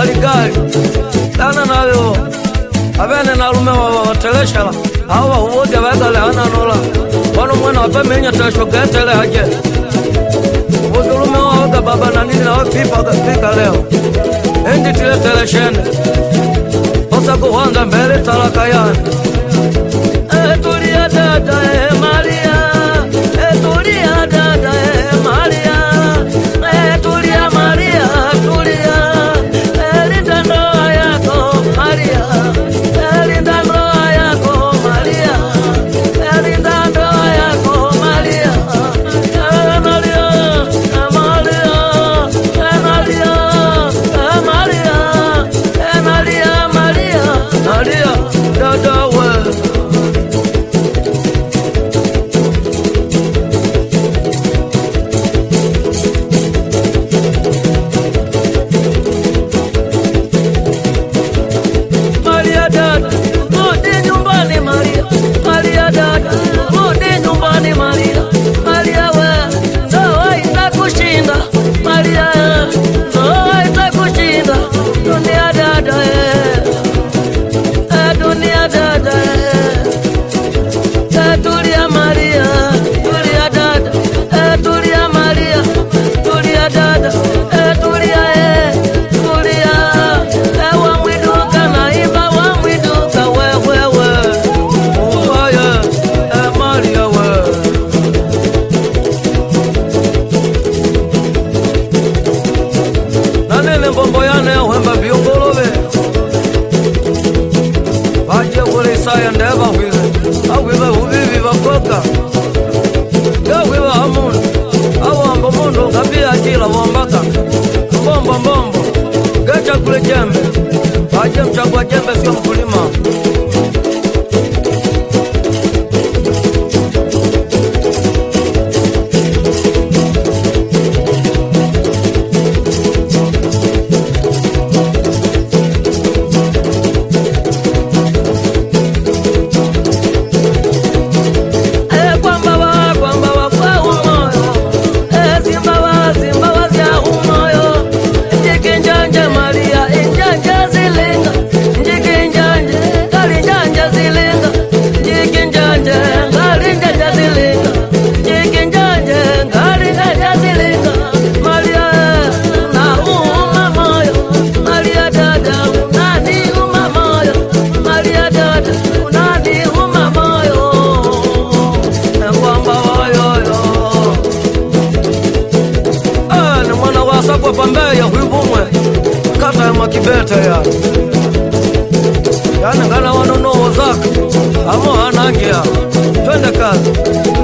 galigali dana navyo avene nalume vavavateleshela avo vahuvodya vaigale ananula vano mwene apemenyetelesho getele aje uvudya ulume wavaga baba nanini navepipagapikaleho enditiletelesheni osakuhwanza mbele italaka yane mune uhemba biongolove vaje kule isaya ndee vahwile ahwile huvivi vakoka gahwiva hamuna awombo mundu ngabiya acila vombaka mbombo mbombo gechakule jembe vaje mchagwa jembe sio Bangia, twende kazi.